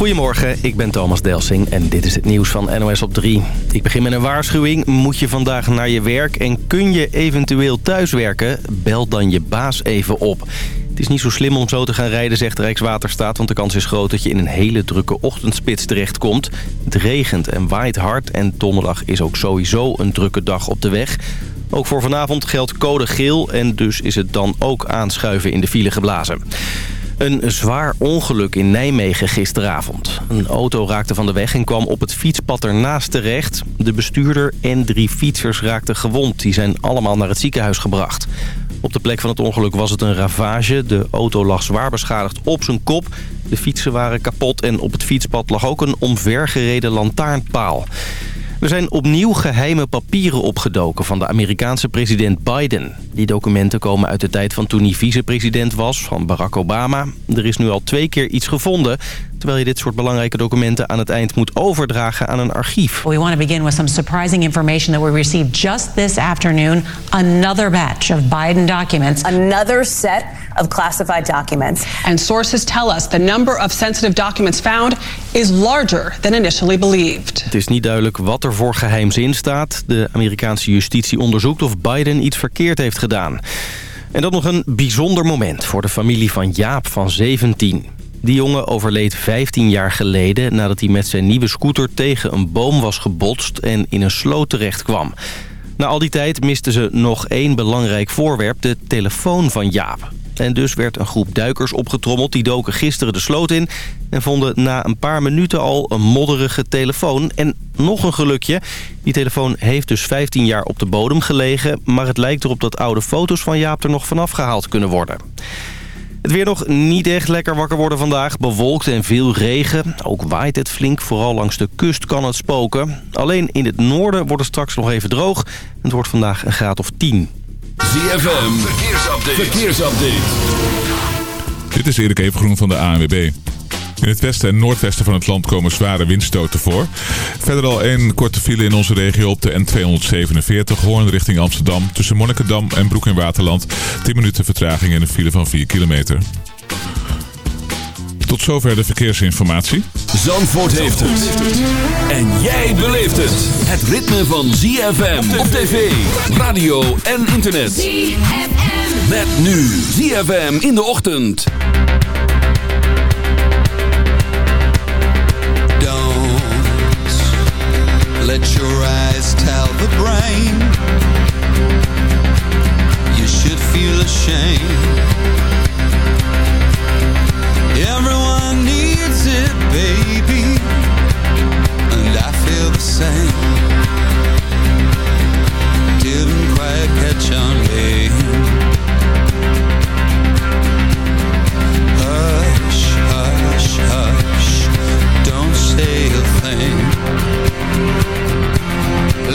Goedemorgen, ik ben Thomas Delsing en dit is het nieuws van NOS op 3. Ik begin met een waarschuwing. Moet je vandaag naar je werk en kun je eventueel thuiswerken? Bel dan je baas even op. Het is niet zo slim om zo te gaan rijden, zegt Rijkswaterstaat... want de kans is groot dat je in een hele drukke ochtendspits terechtkomt. Het regent en waait hard en donderdag is ook sowieso een drukke dag op de weg. Ook voor vanavond geldt code geel en dus is het dan ook aanschuiven in de file geblazen. Een zwaar ongeluk in Nijmegen gisteravond. Een auto raakte van de weg en kwam op het fietspad ernaast terecht. De bestuurder en drie fietsers raakten gewond. Die zijn allemaal naar het ziekenhuis gebracht. Op de plek van het ongeluk was het een ravage. De auto lag zwaar beschadigd op zijn kop. De fietsen waren kapot en op het fietspad lag ook een omvergereden lantaarnpaal. Er zijn opnieuw geheime papieren opgedoken van de Amerikaanse president Biden. Die documenten komen uit de tijd van toen hij vicepresident was, van Barack Obama. Er is nu al twee keer iets gevonden, terwijl je dit soort belangrijke documenten aan het eind moet overdragen aan een archief. We want to begin with some surprising information that we received just this afternoon. Another batch of Biden documents. Another set of classified documents. And sources tell us the number of sensitive documents found is larger than initially believed. Het is niet duidelijk wat er voor geheims in staat. De Amerikaanse justitie onderzoekt of Biden iets verkeerd heeft gedaan. En dat nog een bijzonder moment voor de familie van Jaap van 17. Die jongen overleed 15 jaar geleden nadat hij met zijn nieuwe scooter tegen een boom was gebotst en in een sloot terecht kwam. Na al die tijd misten ze nog één belangrijk voorwerp, de telefoon van Jaap. En dus werd een groep duikers opgetrommeld. Die doken gisteren de sloot in en vonden na een paar minuten al een modderige telefoon. En nog een gelukje. Die telefoon heeft dus 15 jaar op de bodem gelegen. Maar het lijkt erop dat oude foto's van Jaap er nog vanaf gehaald kunnen worden. Het weer nog niet echt lekker wakker worden vandaag. Bewolkt en veel regen. Ook waait het flink. Vooral langs de kust kan het spoken. Alleen in het noorden wordt het straks nog even droog. Het wordt vandaag een graad of 10. ZFM, verkeersupdate. verkeersupdate. Dit is Erik Evengroen van de ANWB. In het westen en noordwesten van het land komen zware windstoten voor. Verder al één korte file in onze regio op de N247 Hoorn richting Amsterdam. Tussen Monnikendam en Broek in Waterland. 10 minuten vertraging in een file van 4 kilometer. Tot zover de verkeersinformatie. Zandvoort heeft het. En jij beleeft het. Het ritme van ZFM op tv, radio en internet. ZFM. Met nu ZFM in de ochtend. Let your eyes tell the brain. You should feel ashamed. Everyone needs it, baby And I feel the same Didn't quite catch on, babe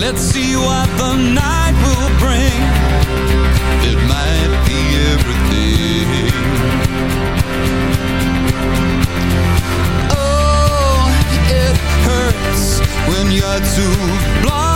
Let's see what the night will bring. It might be everything. Oh, it hurts when you're too blind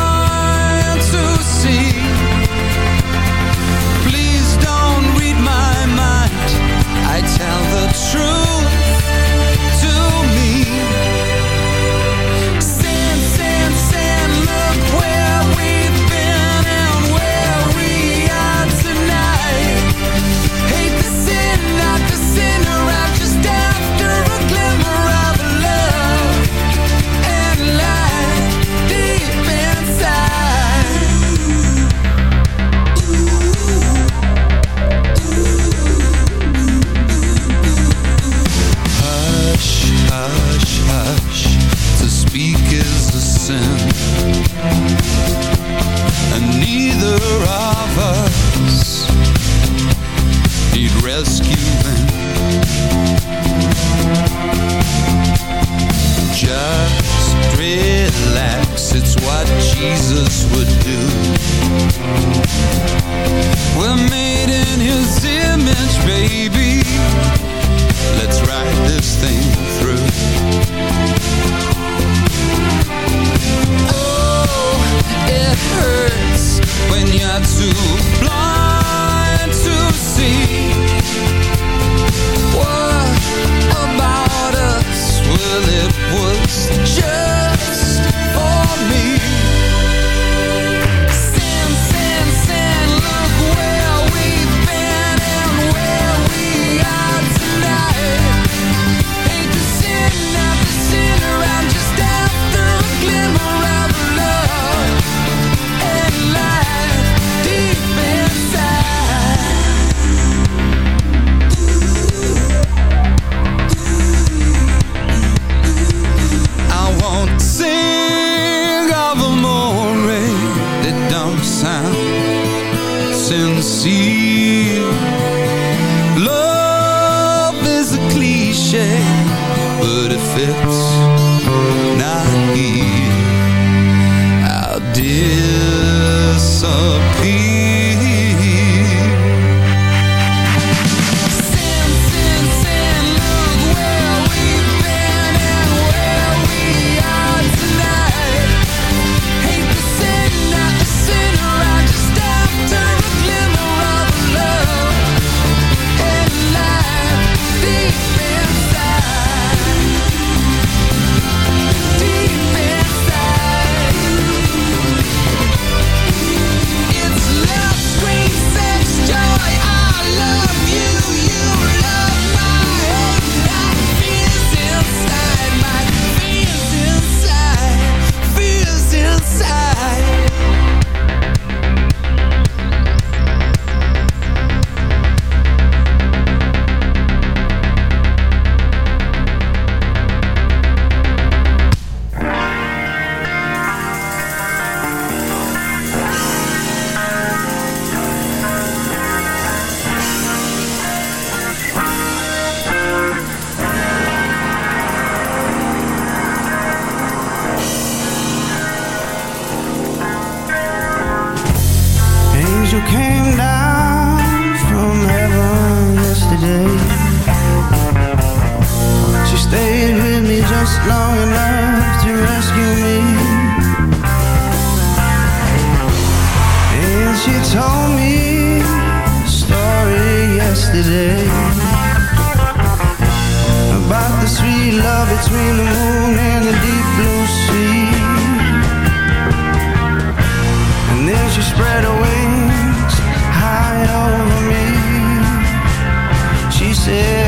sincere. Love is a cliche But it fits. Not here. be love between the moon and the deep blue sea. And then she spread her wings high over me. She said.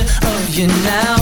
Of you now.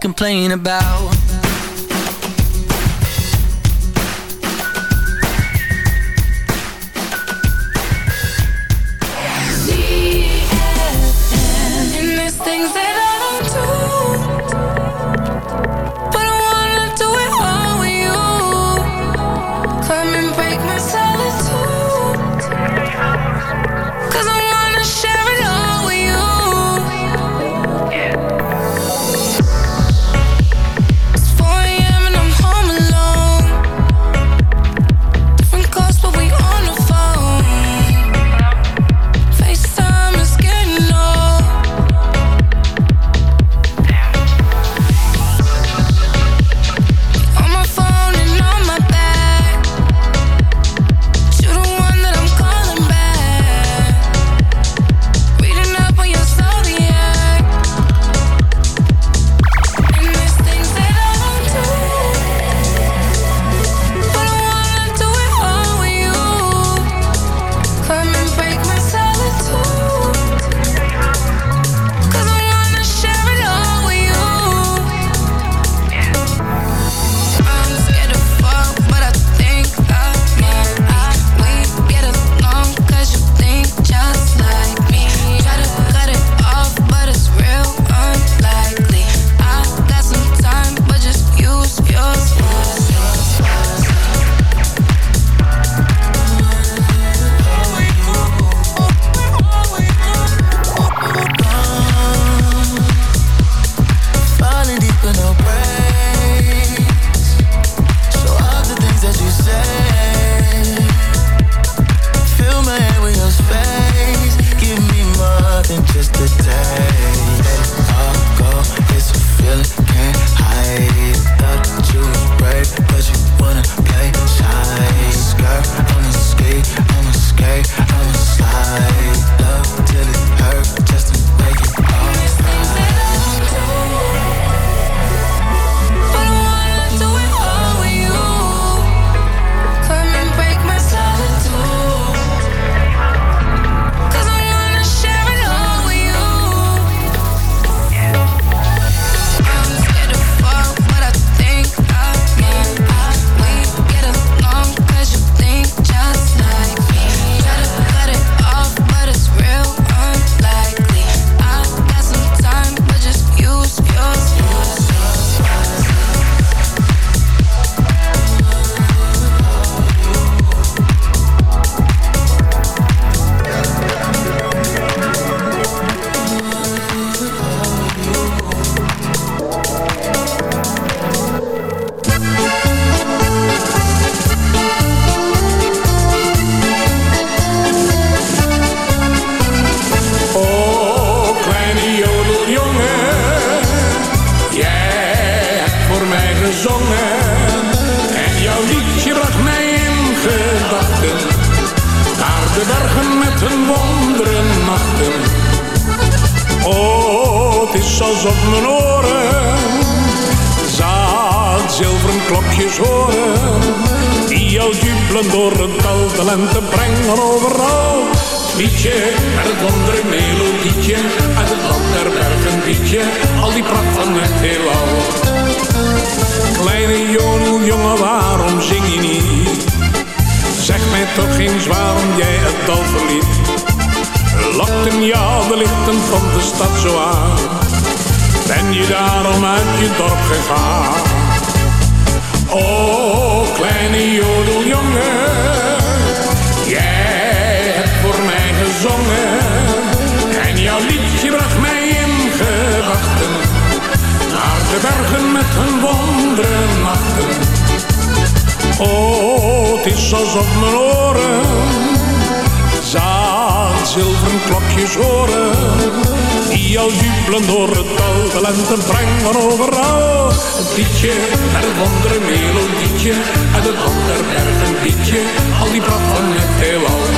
Complain about. Het dal, de lente brengen overal. Het liedje met het wondere melodietje, uit het land der bergen liedje, al die pracht van het heelal.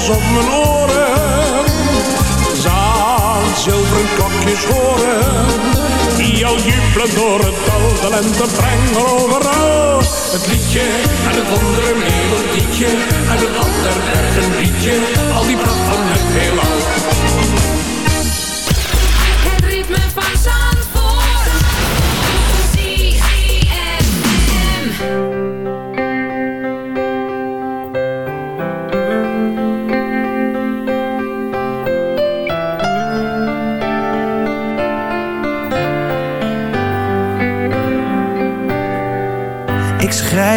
Alsof mijn oren zaad zilveren klokjes horen. Die jou jubelen door het dal, de lente brengen overal. Het liedje en het wondere melodietje, en het ander bergen liedje, al die pracht van het heelal.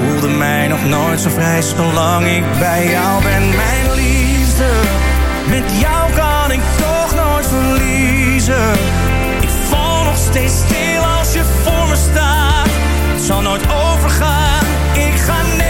Ik voelde mij nog nooit zo vrij zolang ik bij jou ben. Mijn liefde, met jou kan ik toch nooit verliezen. Ik val nog steeds stil als je voor me staat. Het zal nooit overgaan Zandvoort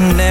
I'm never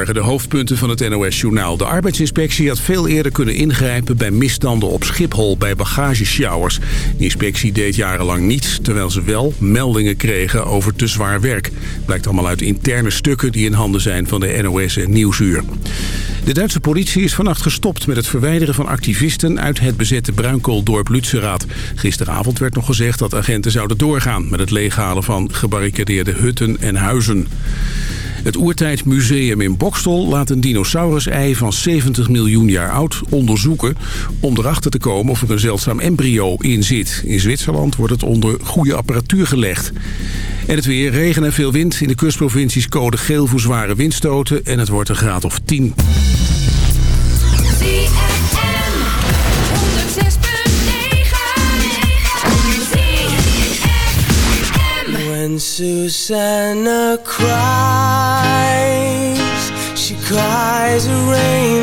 De hoofdpunten van het NOS-journaal. De arbeidsinspectie had veel eerder kunnen ingrijpen bij misstanden op Schiphol bij bagagesjouwers. De inspectie deed jarenlang niets, terwijl ze wel meldingen kregen over te zwaar werk. Blijkt allemaal uit interne stukken die in handen zijn van de NOS Nieuwsuur. De Duitse politie is vannacht gestopt met het verwijderen van activisten uit het bezette bruinkooldorp Lützerath. Gisteravond werd nog gezegd dat agenten zouden doorgaan met het leeghalen van gebarricadeerde hutten en huizen. Het Oertijdmuseum in Bokstel laat een dinosaurus-ei van 70 miljoen jaar oud onderzoeken... om erachter te komen of er een zeldzaam embryo in zit. In Zwitserland wordt het onder goede apparatuur gelegd. En het weer, regen en veel wind. In de kustprovincies code geel voor zware windstoten en het wordt een graad of 10. When Susanna cries,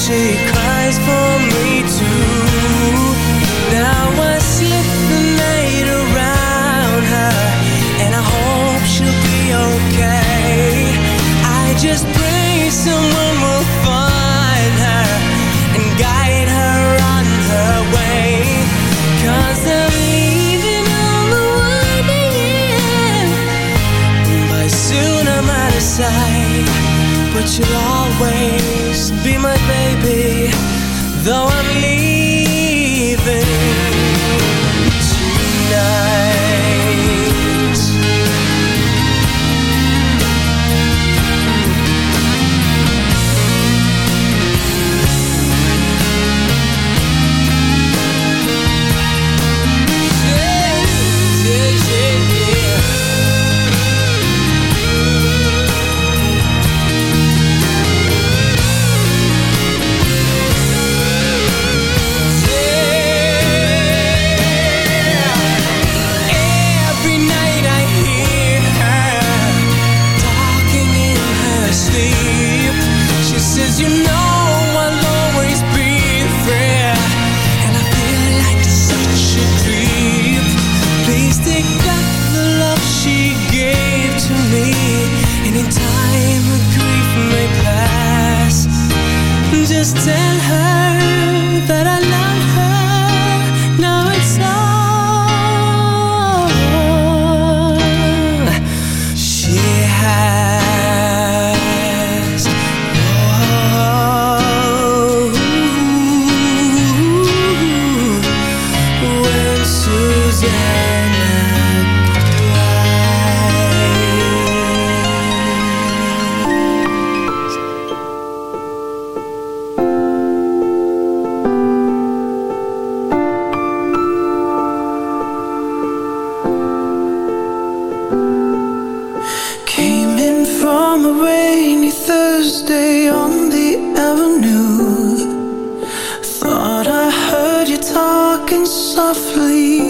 she cries for me too. Now I slip the night around her And I hope she'll be okay. I just pray someone softly.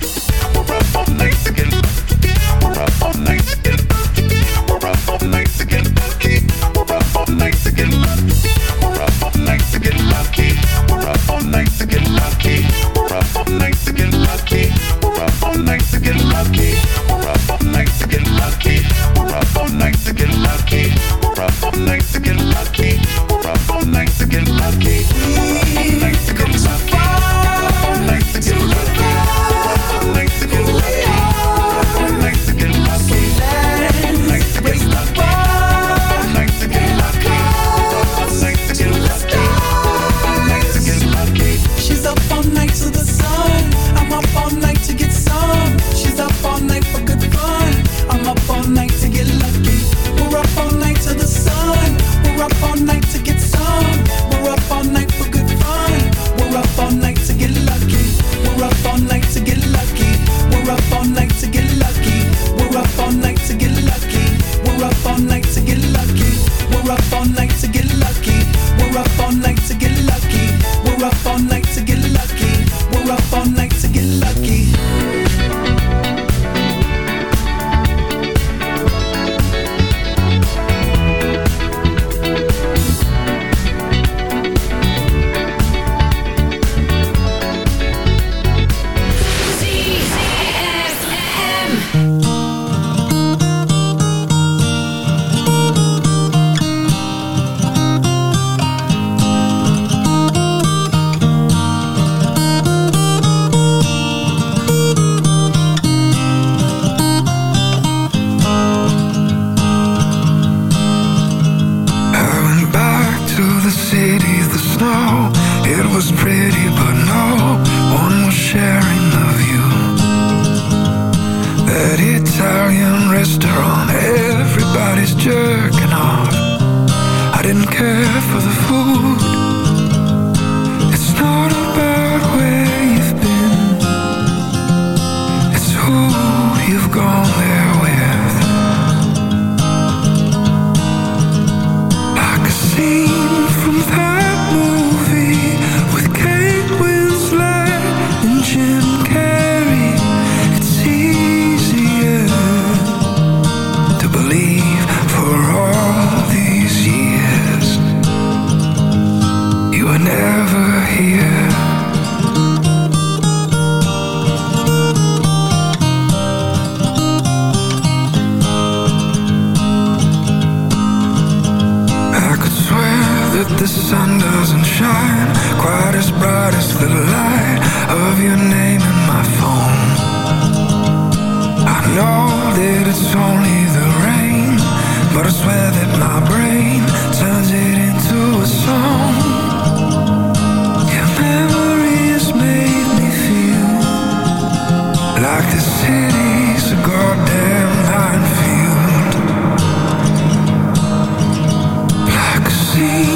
see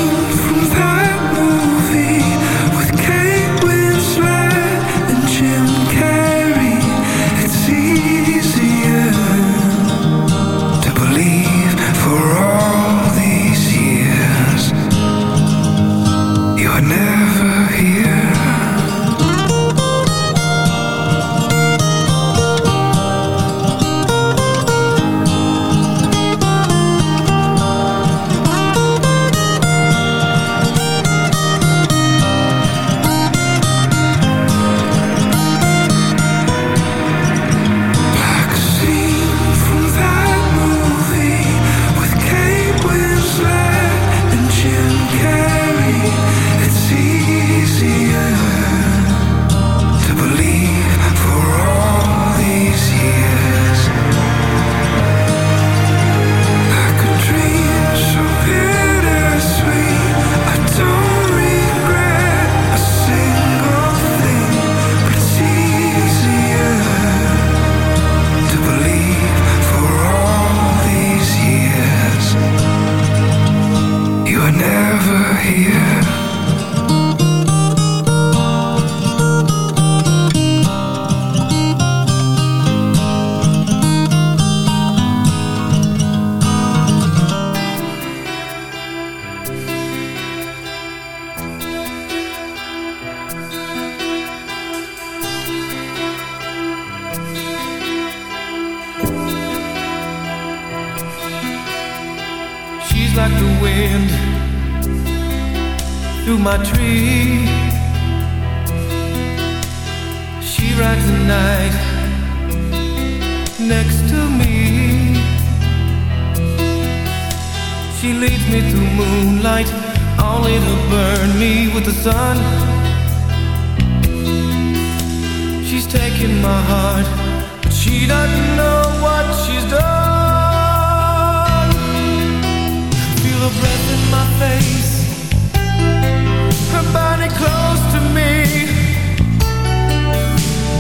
She rides night next to me. She leads me through moonlight, only to burn me with the sun. She's taking my heart, but she doesn't know what she's done. Feel her breath in my face,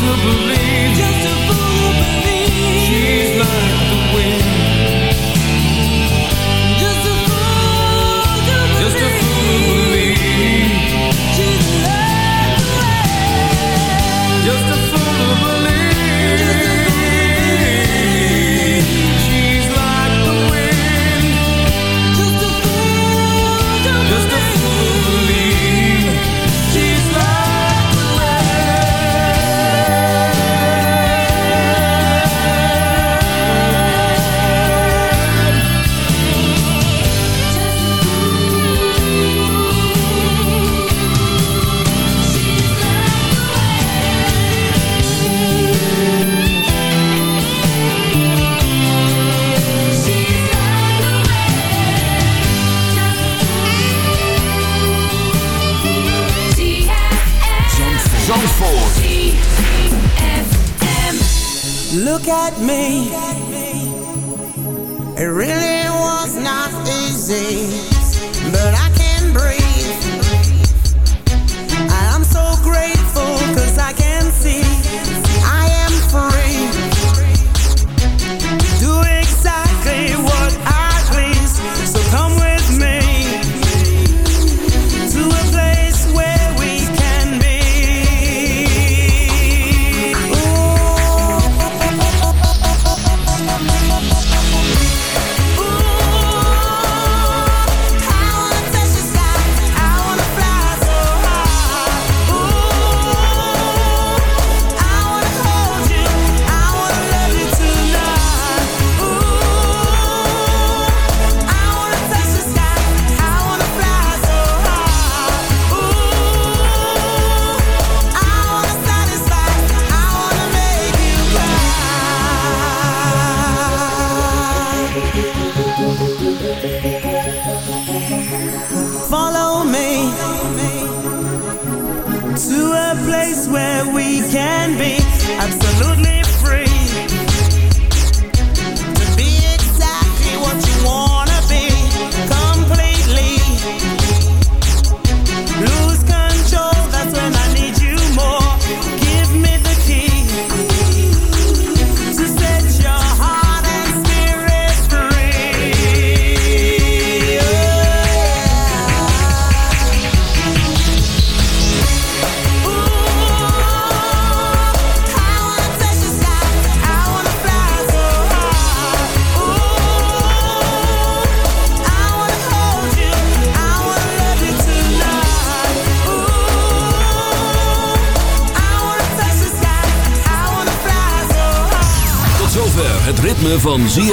To believe. Just to believe. at me. It really